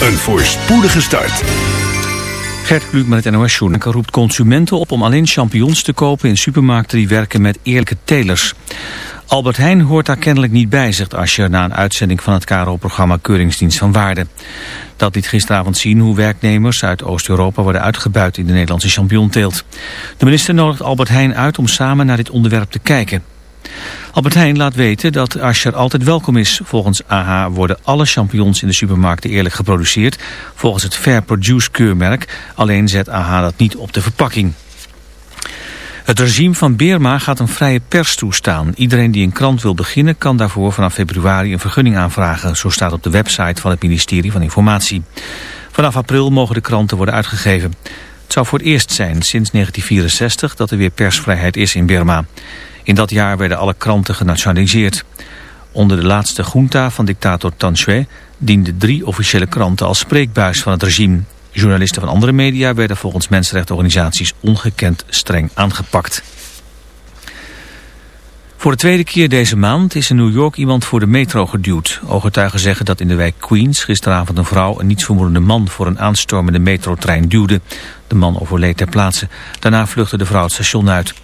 een voorspoedige start. Gert Kluk met het NOS Journal roept consumenten op om alleen champignons te kopen in supermarkten die werken met eerlijke telers. Albert Heijn hoort daar kennelijk niet bij, zegt Ascher na een uitzending van het KRO-programma Keuringsdienst van Waarde. Dat liet gisteravond zien hoe werknemers uit Oost-Europa worden uitgebuit in de Nederlandse champignonteelt. De minister nodigt Albert Heijn uit om samen naar dit onderwerp te kijken. Albert Heijn laat weten dat Ascher altijd welkom is. Volgens AH worden alle champignons in de supermarkten eerlijk geproduceerd. Volgens het Fair Produce keurmerk. Alleen zet AH dat niet op de verpakking. Het regime van Beerma gaat een vrije pers toestaan. Iedereen die een krant wil beginnen kan daarvoor vanaf februari een vergunning aanvragen. Zo staat op de website van het ministerie van Informatie. Vanaf april mogen de kranten worden uitgegeven. Het zou voor het eerst zijn sinds 1964 dat er weer persvrijheid is in Burma. In dat jaar werden alle kranten genationaliseerd. Onder de laatste junta van dictator Tan Shwe dienden drie officiële kranten als spreekbuis van het regime. Journalisten van andere media werden volgens mensenrechtenorganisaties ongekend streng aangepakt. Voor de tweede keer deze maand is in New York iemand voor de metro geduwd. Ooggetuigen zeggen dat in de wijk Queens gisteravond een vrouw een nietsvermoedende man voor een aanstormende metrotrein duwde. De man overleed ter plaatse. Daarna vluchtte de vrouw het station uit.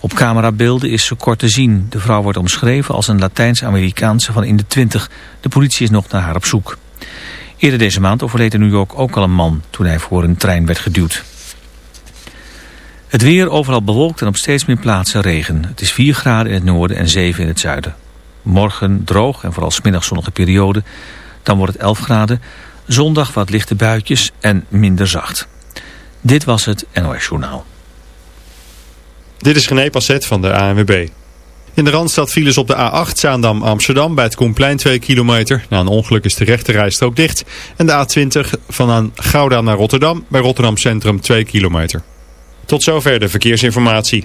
Op camerabeelden is ze kort te zien. De vrouw wordt omschreven als een Latijns-Amerikaanse van in de twintig. De politie is nog naar haar op zoek. Eerder deze maand overleed in New York ook al een man toen hij voor een trein werd geduwd. Het weer overal bewolkt en op steeds meer plaatsen regen. Het is 4 graden in het noorden en 7 in het zuiden. Morgen droog en vooral smiddag zonnige periode. Dan wordt het 11 graden. Zondag wat lichte buitjes en minder zacht. Dit was het NOS Journaal. Dit is René van de ANWB. In de Randstad files op de A8 Zaandam Amsterdam bij het Koenplein 2 kilometer. Na een ongeluk is de rechte rijstrook dicht. En de A20 van Gouda naar Rotterdam bij Rotterdam Centrum 2 kilometer. Tot zover de verkeersinformatie.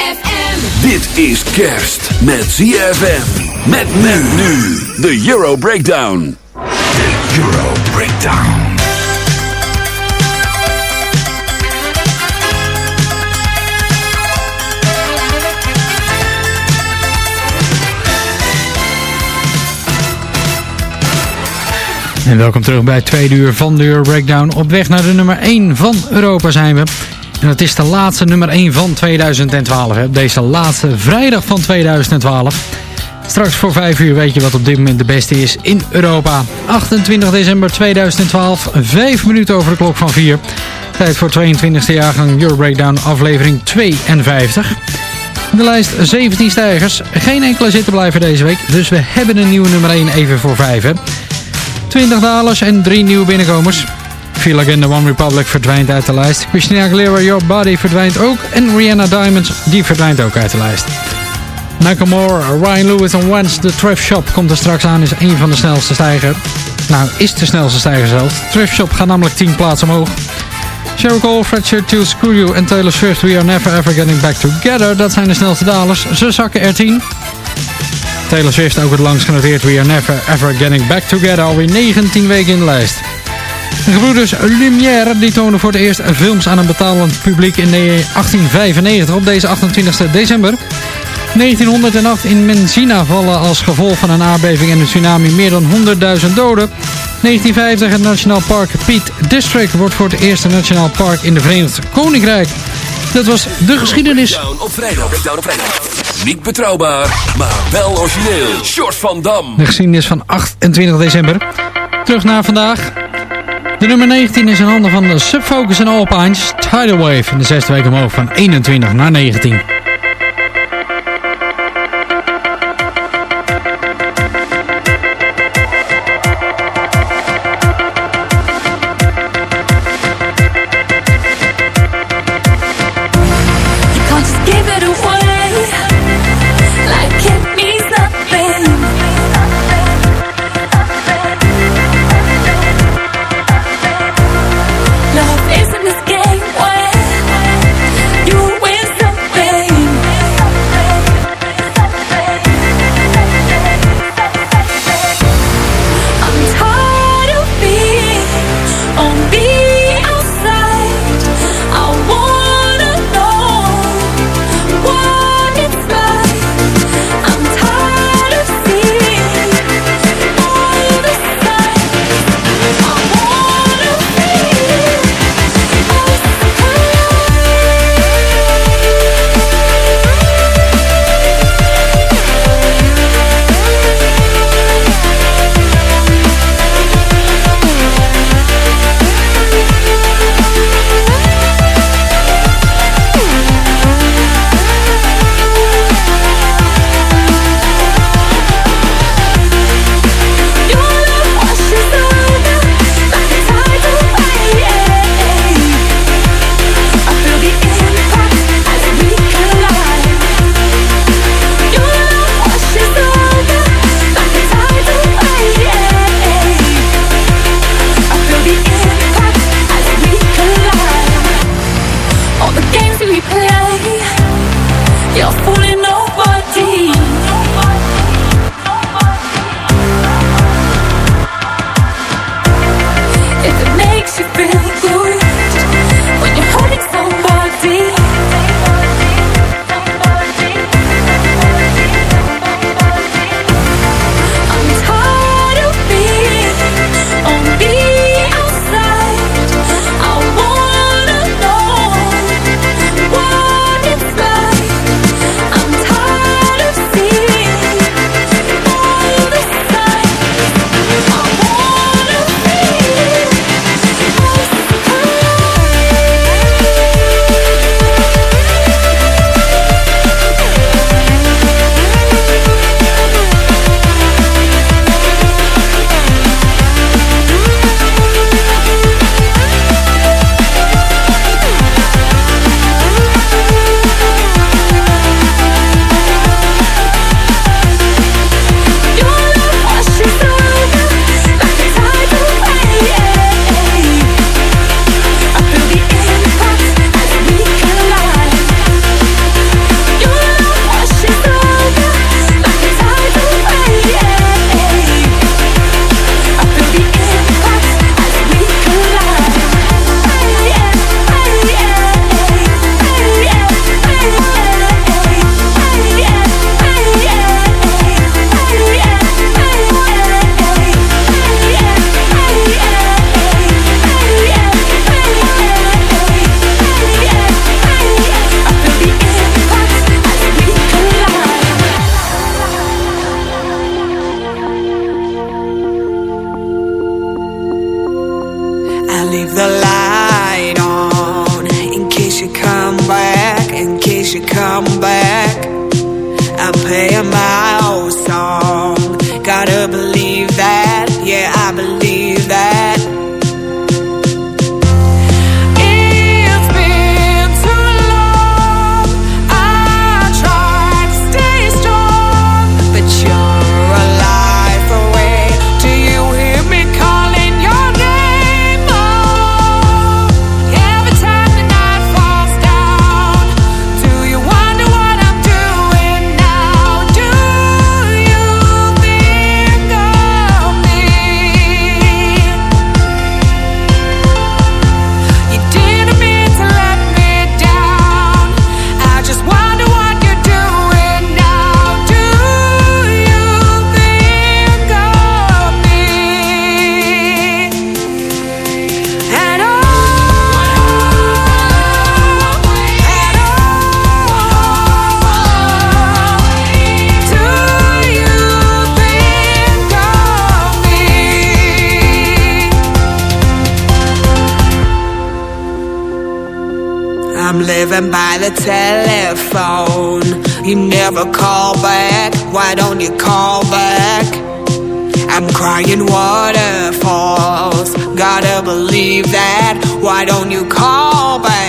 Dit is kerst met ZFM. Met men nu. De Euro Breakdown. De Euro Breakdown. En welkom terug bij het tweede uur van de Euro Breakdown. Op weg naar de nummer 1 van Europa zijn we. En dat is de laatste nummer 1 van 2012. Hè. Deze laatste vrijdag van 2012. Straks voor 5 uur weet je wat op dit moment de beste is in Europa. 28 december 2012, 5 minuten over de klok van 4. Tijd voor 22e jaargang Euro Breakdown aflevering 52. De lijst 17 stijgers. Geen enkele zitten blijven deze week. Dus we hebben een nieuwe nummer 1 even voor 5. Hè. 20 dalers en 3 nieuwe binnenkomers. Feel Again, The One Republic verdwijnt uit de lijst. Christina Aguilera, Your Body verdwijnt ook. En Rihanna Diamonds, die verdwijnt ook uit de lijst. Moore, Ryan Lewis en Wentz, The Thrift Shop komt er straks aan. Is een van de snelste stijgers. Nou, is de snelste stijger zelfs. Thrift Shop gaat namelijk 10 plaatsen omhoog. Sheryl Cole, Fred to Screw You en Taylor Swift, We Are Never Ever Getting Back Together. Dat zijn de snelste dalers. Ze zakken er 10. Taylor Swift ook het langst genoteerd. We Are Never Ever Getting Back Together. Alweer 19 weken in de lijst. De gebroeders Lumière die tonen voor het eerst films aan een betalend publiek in 1895 op deze 28 december. 1908 in Menzina vallen als gevolg van een aardbeving en een tsunami meer dan 100.000 doden. 1950 het Nationaal Park Peak District wordt voor het eerste Nationaal Park in de Verenigd Koninkrijk. Dat was de geschiedenis. Breakdown op vrijdag. Breakdown op vrijdag. Niet betrouwbaar, maar wel origineel. Short van Dam. De geschiedenis van 28 december. Terug naar vandaag. De nummer 19 is in handen van de Subfocus en Alpines. Tidal Wave in de zesde week omhoog van 21 naar 19. I'm living by the telephone. You never call back. Why don't you call back? I'm crying waterfalls. Gotta believe that. Why don't you call back?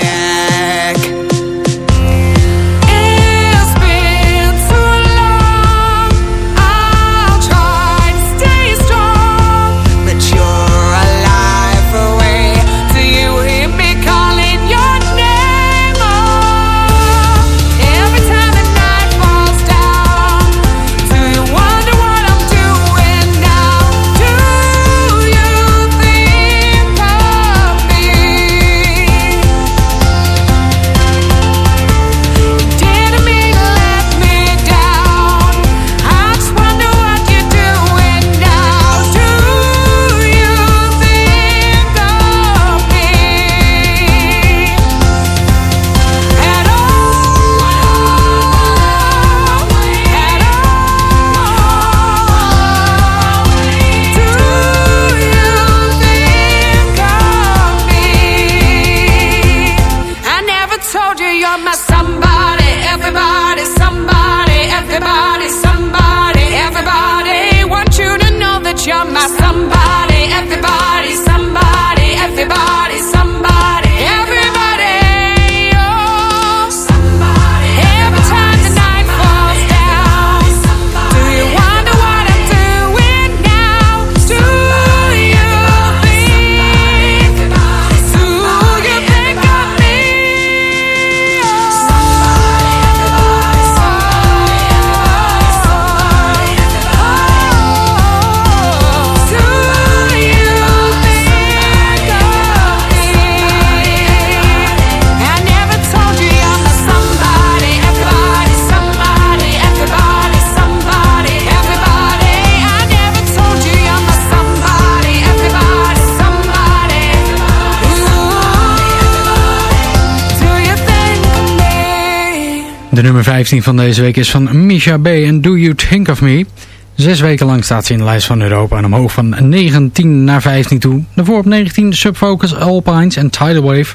Nummer 15 van deze week is van Misha B. en Do You Think of Me. Zes weken lang staat ze in de lijst van Europa en omhoog van 19 naar 15 toe. Daarvoor op 19 Subfocus, Alpines en Tidal Wave.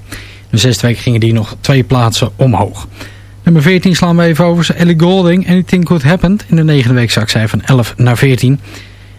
De zesde week gingen die nog twee plaatsen omhoog. Nummer 14 slaan we even over. Ellie Golding, Anything Could Happen. In de negende week zak zij van 11 naar 14.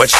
But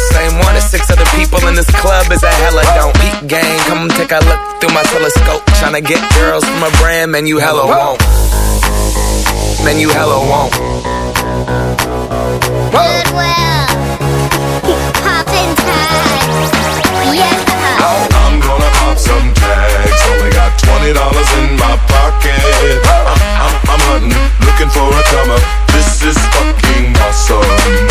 the same one as six other people in this club is a hella don't. Peep gang, come take a look through my telescope. Tryna get girls from a brand, man, you hella won't. Man, you hella won't. Goodwill. Poppin' tags. Yeah. I'm gonna pop some tags. Only got twenty dollars in my pocket. I'm, I'm, I'm hunting, looking for a come up. This is fucking awesome.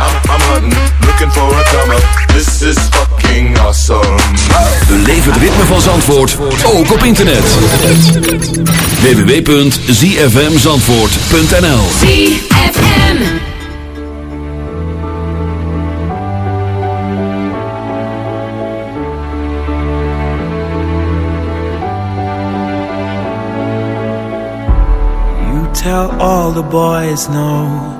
I'm, I'm, hunting, looking for a come up. This is fucking awesome. Beleef het ritme van Zandvoort, ook op internet. www.zfmzandvoort.nl ZFM. You tell all the boys no.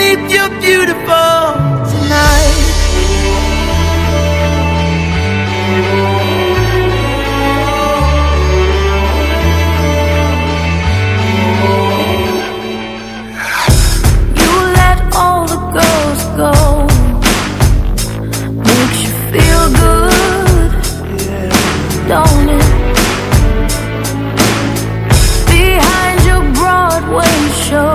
beneath your beautiful tonight? You let all the girls go. Makes you feel good, don't it? Behind your Broadway show,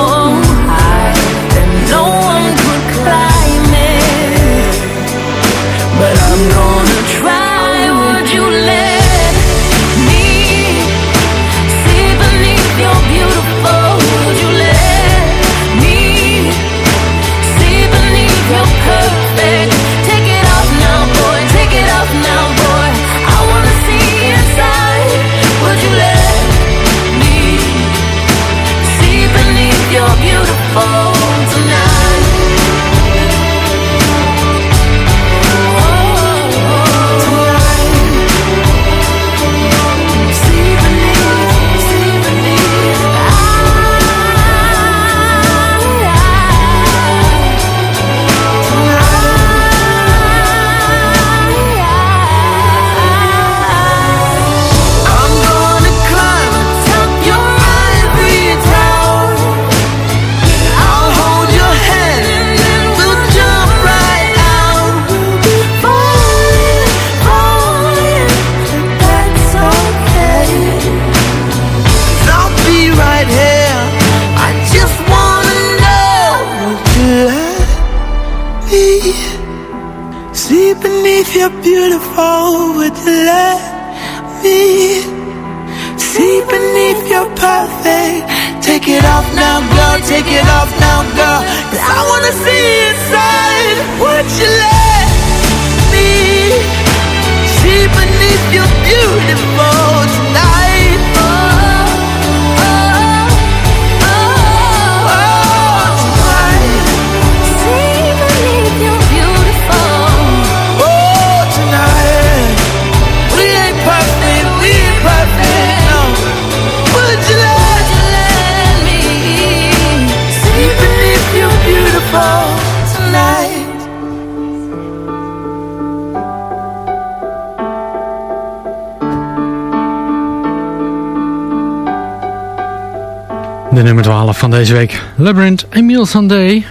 deze week. Labyrinth, Emile Sandé.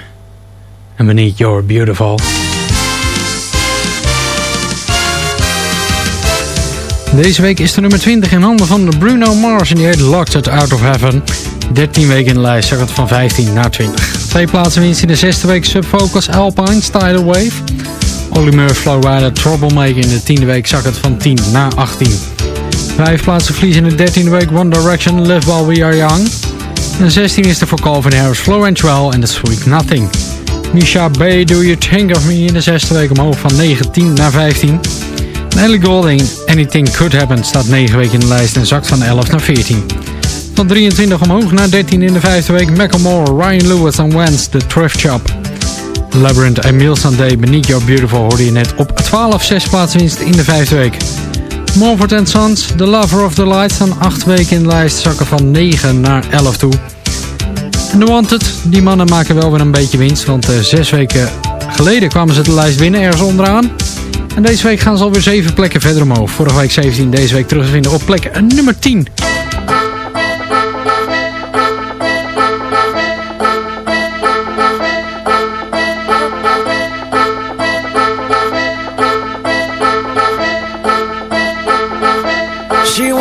En Beneath Your Beautiful. Deze week is de nummer 20 in handen van Bruno Mars. En die heet Locked It Out of Heaven. 13 weken in de lijst, zak het van 15 naar 20. Twee plaatsen winst in de zesde week Subfocus Alpine Tidal Wave. Olly Murphy Flowrider Troublemaker in de tiende week zak het van 10 naar 18. Vijf plaatsen verlies in de dertiende week One Direction Live While We Are Young. En 16 is er voor Calvin Harris Flow and Well en The Sweet Nothing. Misha B. Do You Think of Me in de zesde week omhoog van 19 naar 15. Ellie Goulding Anything Could Happen staat 9 weken in de lijst en zakt van 11 naar 14. Van 23 omhoog naar 13 in de vijfde week Macklemore, Ryan Lewis en Wentz, The Thrift Shop. Labyrinth, Emile Sandé, Beneath Your Beautiful hoorde je net op 12 6 plaatswinst in de vijfde week. Morford Sons, The Lover of the Light staan 8 weken in de lijst, zakken van 9 naar 11 toe. En The Wanted, die mannen maken wel weer een beetje winst, want 6 weken geleden kwamen ze de lijst binnen, ergens onderaan. En deze week gaan ze alweer 7 plekken verder omhoog. Vorige week 17, deze week terug te vinden op plek nummer 10.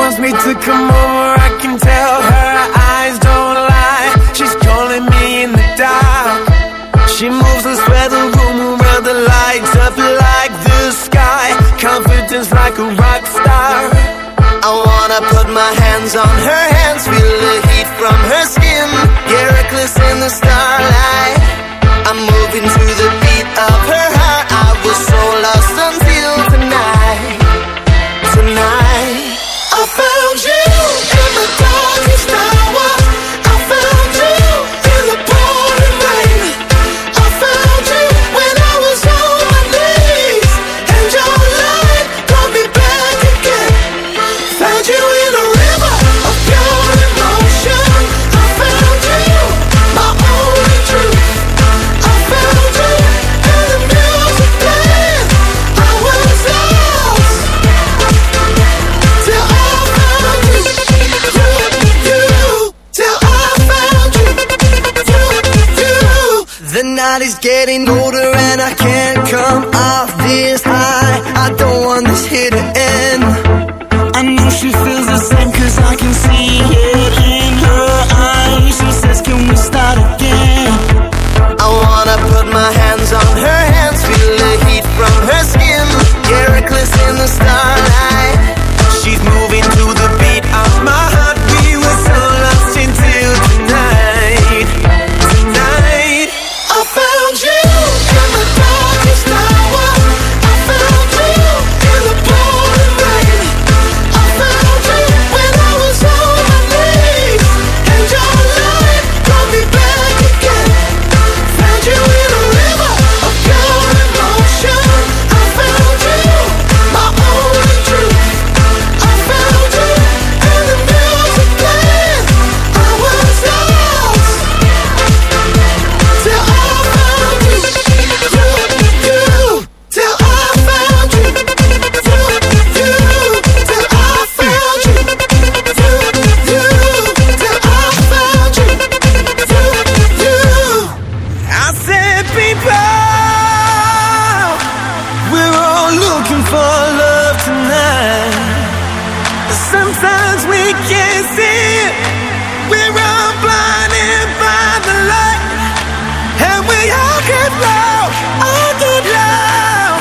Wants me to come over, I can tell her eyes don't lie. She's calling me in the dark. She moves and spread the room around the lights up like the sky. Confidence like a rock star. I wanna put my hands on her hands, feel the heat from her skin. Get reckless in the starlight. I'm moving to the beat of her Sometimes we can't see it. We're all blinded by the light. And we all get low, all get low.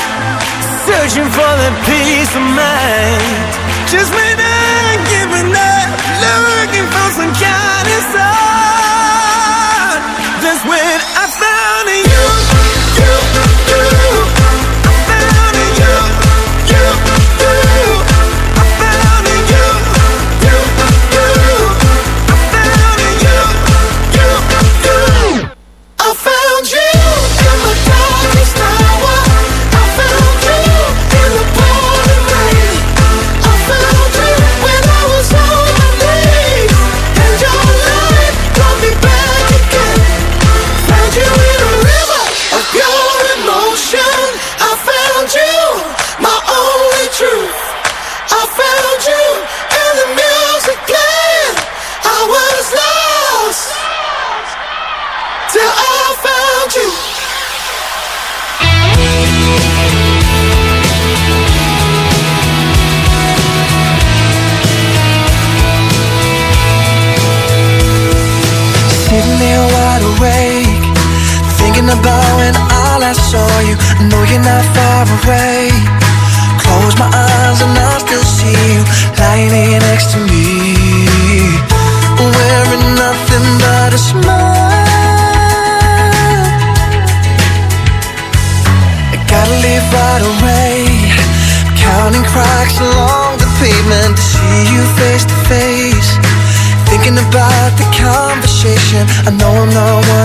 Searching for at peace of mind. Just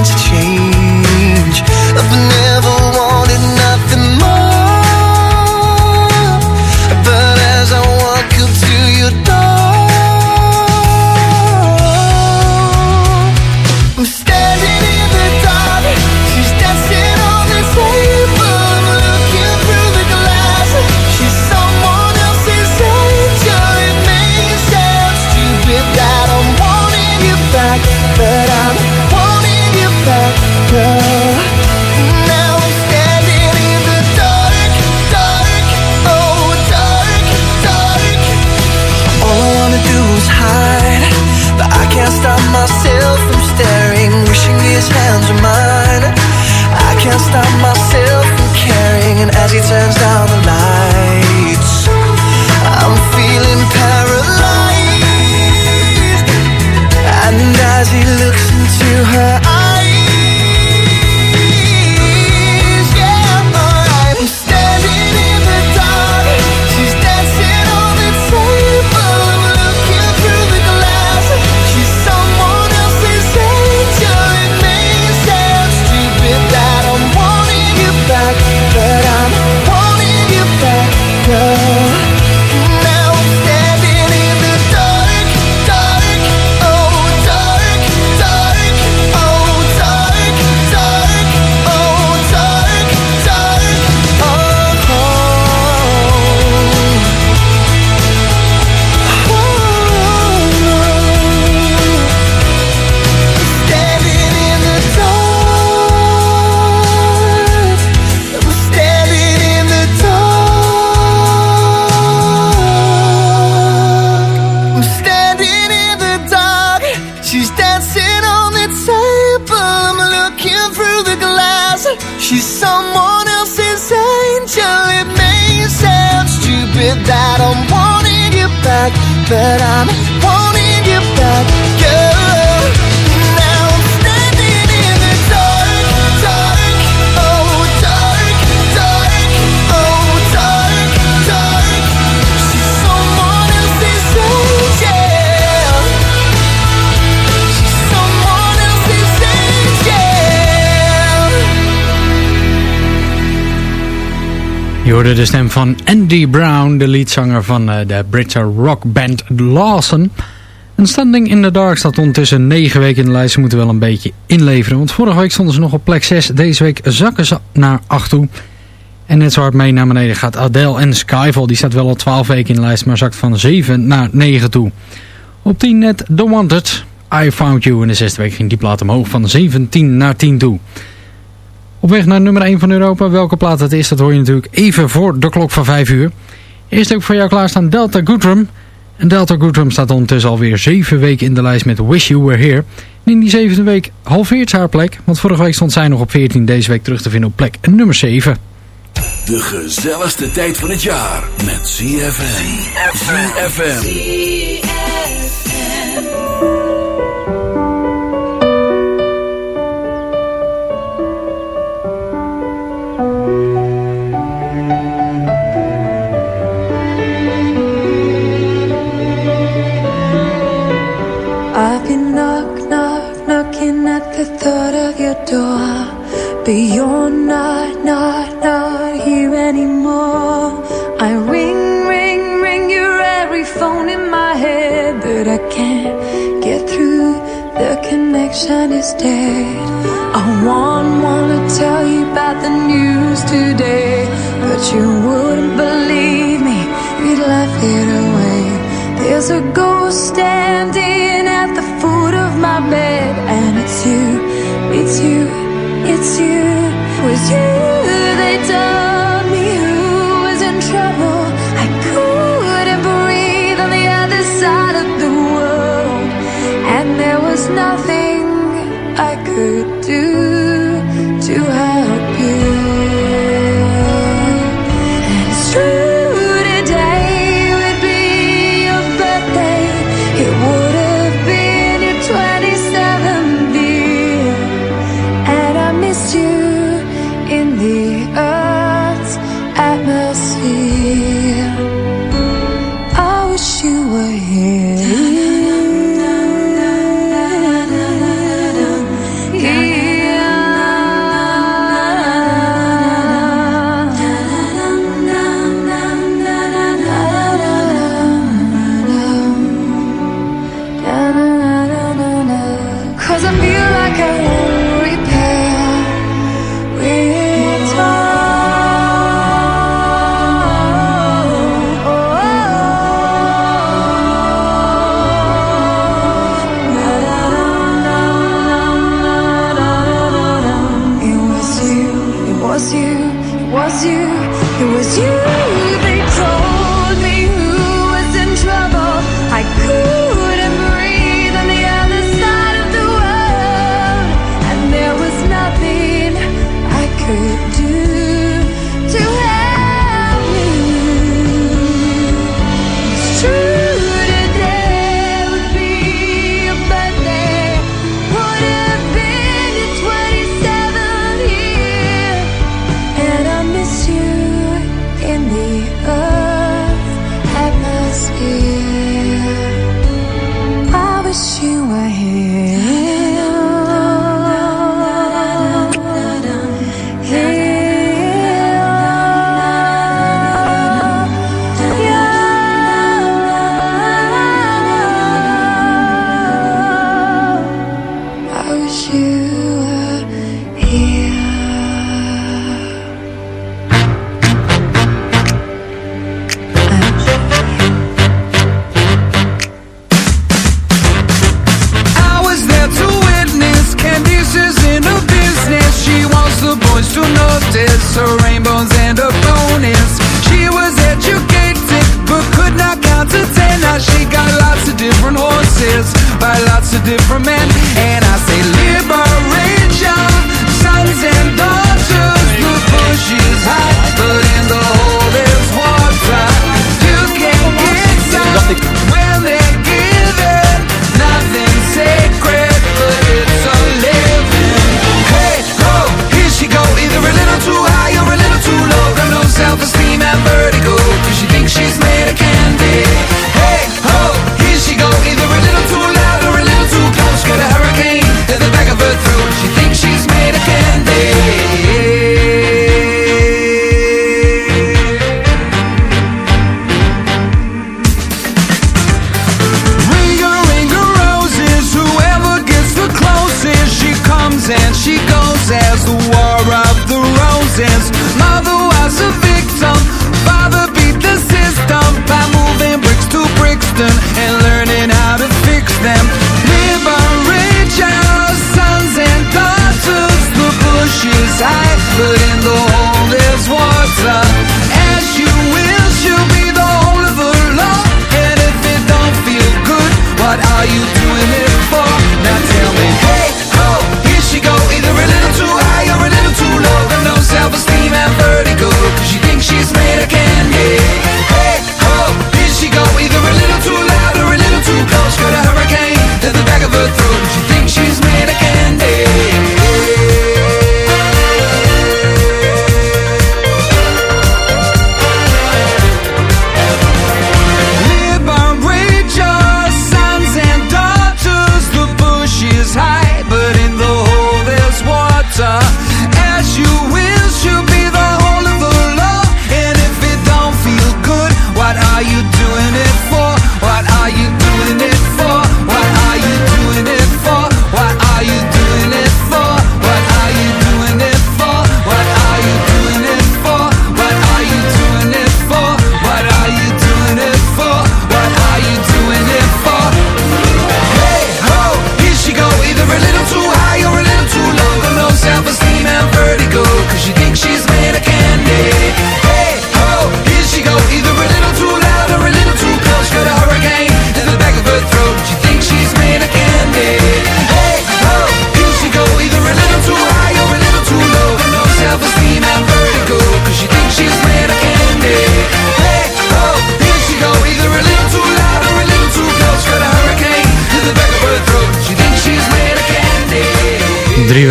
want to She's someone else's angel. It may sound stupid that I'm wanting you back, but I'm wanting you back, Je hoorde de stem van Andy Brown, de leadzanger van eh, de Britse rockband Lawson. Een standing in the dark staat ondertussen 9 weken in de lijst. Ze moeten wel een beetje inleveren, want vorige week stonden ze nog op plek 6. Deze week zakken ze naar 8 toe. En net zo hard mee naar beneden gaat Adele en Skyfall. Die staat wel al 12 weken in de lijst, maar zakt van 7 naar 9 toe. Op 10 net The Wanted, I Found You. In de zesde week ging die plaat omhoog van 17 naar 10 toe. Op weg naar nummer 1 van Europa. Welke plaat het is, dat hoor je natuurlijk even voor de klok van 5 uur. Eerst ook voor jou klaarstaan Delta Goodrum. En Delta Goodrum staat ondertussen alweer 7 weken in de lijst met Wish You Were Here. En in die zevende week halveert ze haar plek. Want vorige week stond zij nog op 14, deze week terug te vinden op plek nummer 7. De gezelligste tijd van het jaar met CFM. CFM. I been knock, knock, knocking at the thought of your door. But you're not, not, not here anymore. I ring, ring, ring your every phone in my head, but I can't get through. The connection is dead. I want, wanna tell you about the news today, but you wouldn't believe me. You'd laugh it away. There's a ghost standing bed and it's you, it's you, it's you. Was you they told me who was in trouble. I couldn't breathe on the other side of the world, and there was nothing I could do to help.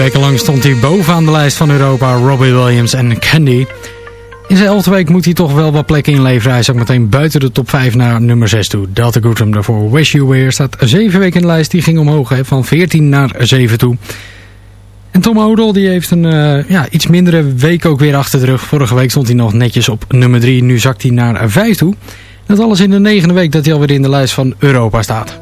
Weken lang stond hij bovenaan de lijst van Europa, Robbie Williams en Candy. In zijn elfde week moet hij toch wel wat plekken inleveren. Hij is meteen buiten de top 5 naar nummer 6 toe. Delta Goodrum daarvoor Wish You Were staat 7 weken in de lijst. Die ging omhoog hè, van 14 naar 7 toe. En Tom Odell die heeft een uh, ja, iets mindere week ook weer achter de rug. Vorige week stond hij nog netjes op nummer 3. Nu zakt hij naar 5 toe. Dat alles in de negende week dat hij alweer in de lijst van Europa staat.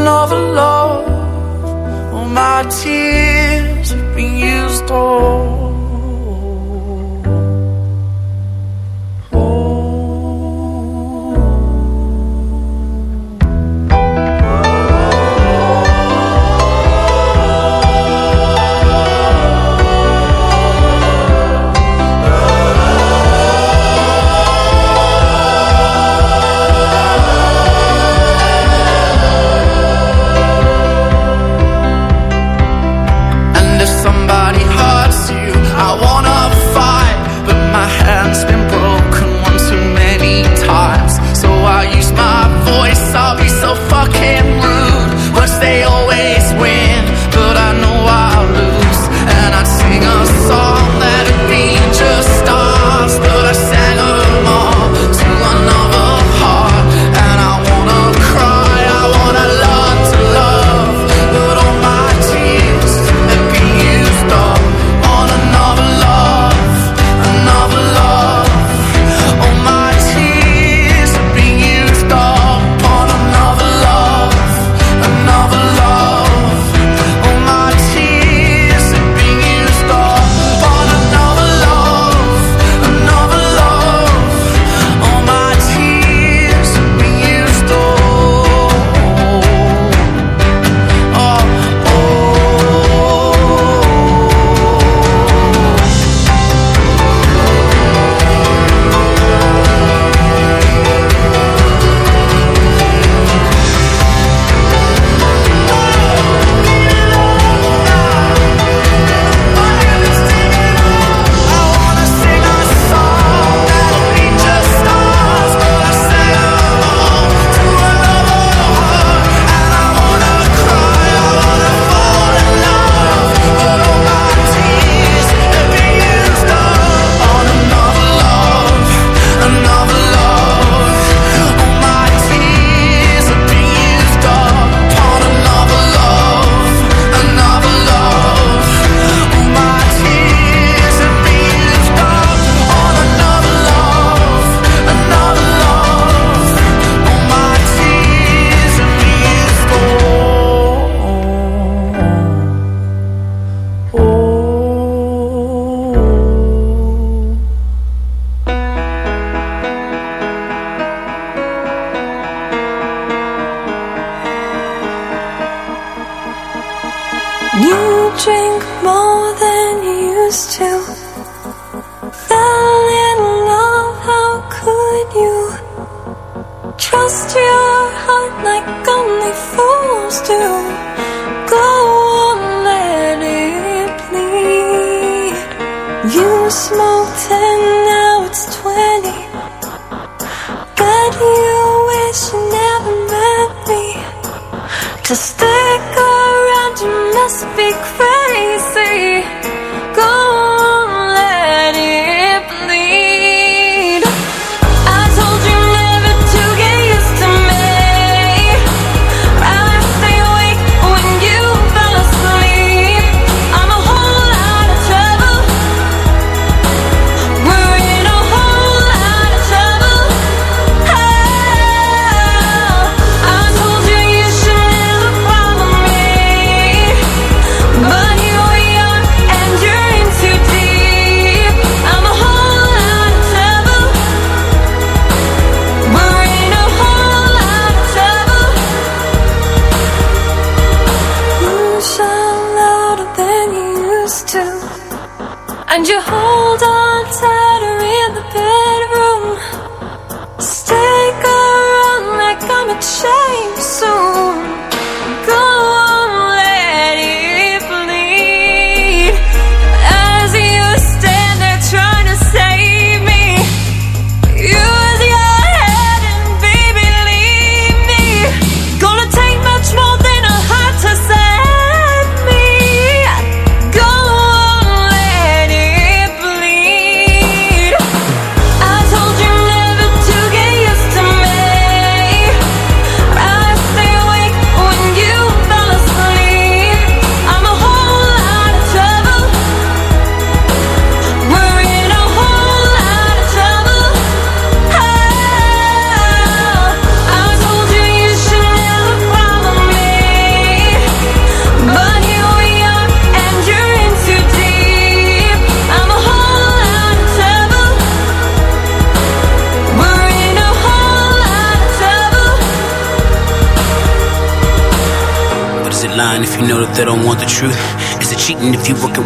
another love. All my tears have been used up.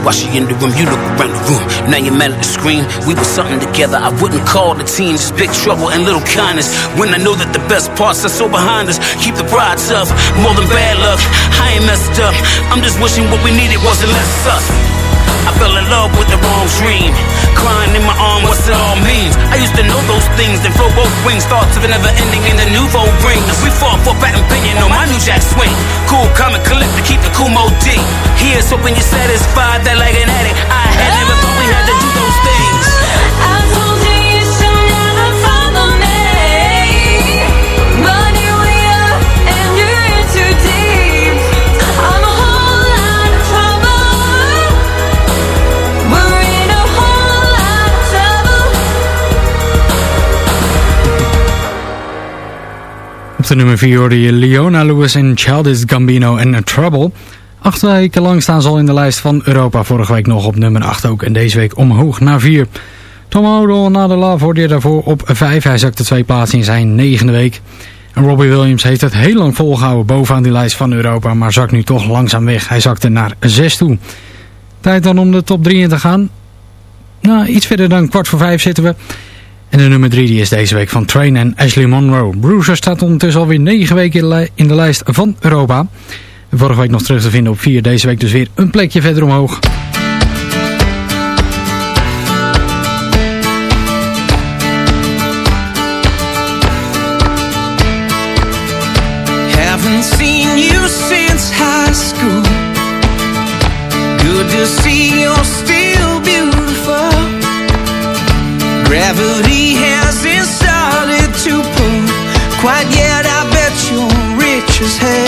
Watch you in the room? You look around the room, now you're mad at the screen. We were something together, I wouldn't call the team just big trouble and little kindness. When I know that the best parts are so behind us, keep the pride tough, more than bad luck. I ain't messed up, I'm just wishing what we needed wasn't less sus. I fell in love with the wrong dream. Crying in my arm, what's it all mean? I used to know those things, then flow both wings. Thoughts of never ending in the nouveau ring. We fought for and opinion on my new jack swing. Cool, calm, and collect to keep the cool mode D. Here's hoping you're satisfied that like an addict. I had never thought we had to do those Op de nummer 4 hoorde je Leona Lewis en Childish Gambino en Trouble. Acht weken lang staan ze al in de lijst van Europa. Vorige week nog op nummer 8 ook. En deze week omhoog naar 4. Tom Odell na de Love hoorde je daarvoor op 5. Hij zakte twee plaatsen in zijn negende week. En Robbie Williams heeft het heel lang volgehouden bovenaan die lijst van Europa. Maar zakt nu toch langzaam weg. Hij zakte naar 6 toe. Tijd dan om de top 3 in te gaan. Nou, iets verder dan kwart voor 5 zitten we. En de nummer 3 die is deze week van Train en Ashley Monroe. Bruiser staat ondertussen alweer 9 weken in de lijst van Europa. Vorige week nog terug te vinden op 4. Deze week dus weer een plekje verder omhoog.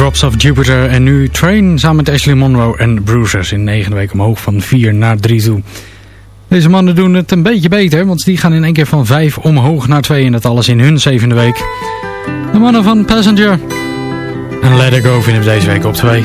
Drops of Jupiter. En nu Train samen met Ashley Monroe en Bruisers. In negen weken omhoog van 4 naar 3 toe. Deze mannen doen het een beetje beter. Want die gaan in één keer van 5 omhoog naar 2. En dat alles in hun zevende week. De mannen van Passenger. En Let It Go vinden we deze week op 2.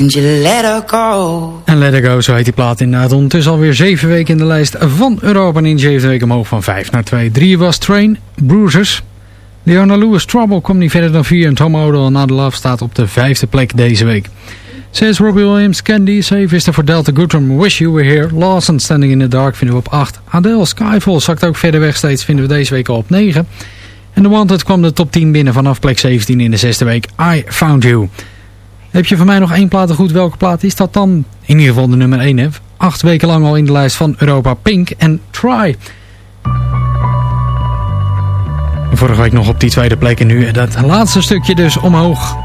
And let her go En Let It Go, zo heet die plaat inderdaad. Ondertussen alweer zeven weken in de lijst van Europa. En in de zevende week omhoog van 5 naar 2. 3 was Train, Bruisers. Leona Lewis Trouble komt niet verder dan 4. En Tom Odell en Love staat op de vijfde plek deze week. 6 Robbie Williams, Candy. 7 is er voor Delta Goodrum, Wish You Were Here. Lawson, Standing in the Dark vinden we op 8. Adele, Skyfall zakt ook verder weg steeds. Vinden we deze week al op 9. En The Wanted kwam de top 10 binnen vanaf plek 17 in de zesde week. I Found You. Heb je van mij nog één plaat goed? Welke plaat is dat dan? In ieder geval de nummer 1. Hè? Acht weken lang al in de lijst van Europa Pink en Try. vorige week nog op die tweede plek en nu dat laatste stukje dus omhoog.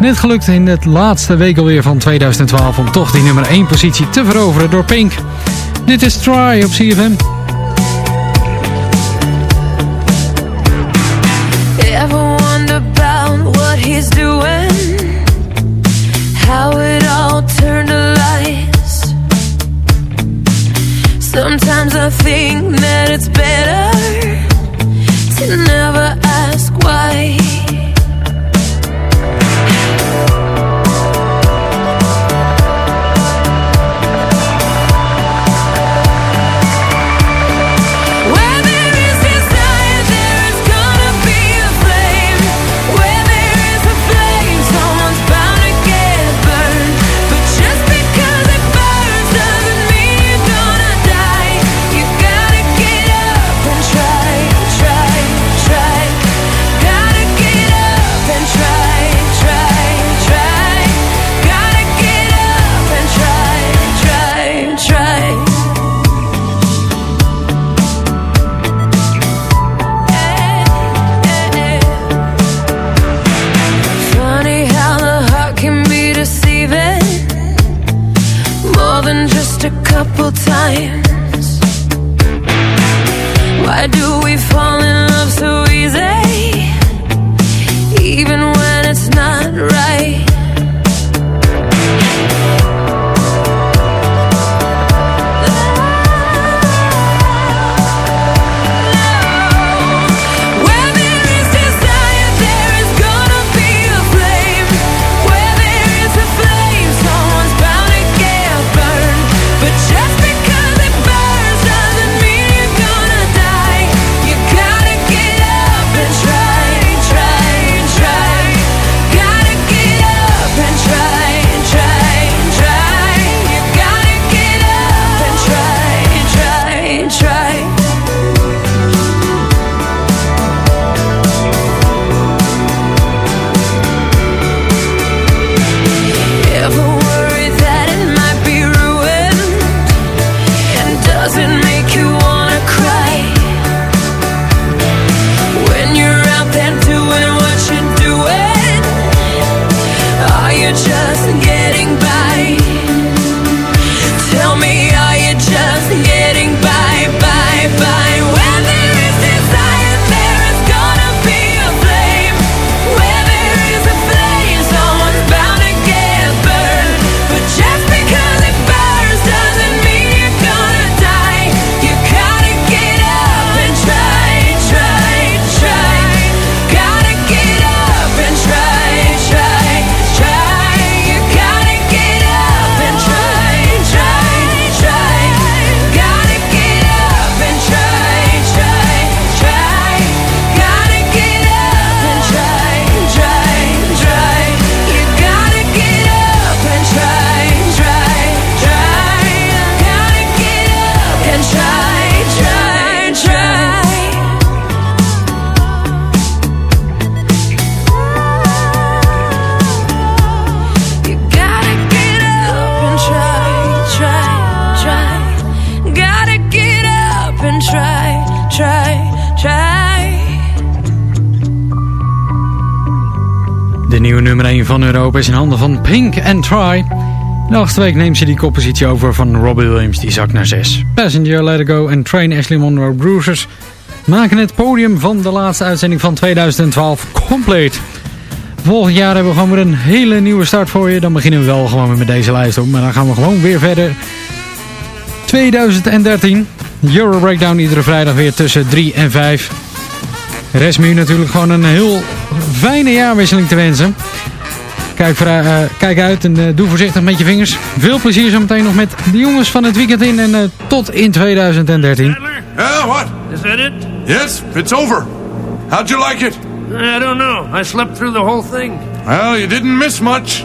Net gelukt in het laatste week alweer van 2012 om toch die nummer 1 positie te veroveren door Pink. Dit is Try op CFM. What he's doing? I think that it's better van Europa is in handen van Pink and Try. De week neemt ze die koppositie over van Robbie Williams, die zakt naar 6. Passenger, Let Go en Train Ashley Monroe Bruisers maken het podium van de laatste uitzending van 2012 compleet. Volgend jaar hebben we gewoon weer een hele nieuwe start voor je. Dan beginnen we wel gewoon weer met deze lijst op. Maar dan gaan we gewoon weer verder. 2013. Euro Breakdown iedere vrijdag weer tussen 3 en 5. Rest me natuurlijk gewoon een heel fijne jaarwisseling te wensen. Kijk, eh, kijk uit en eh, doe voorzichtig met je vingers. Veel plezier zometeen nog met de jongens van het weekend in. En eh, tot in 2013. Yeah, what? Is that it? Yes, it's over. How'd you like it? I don't know. I slept through the whole thing. Well, you didn't miss much.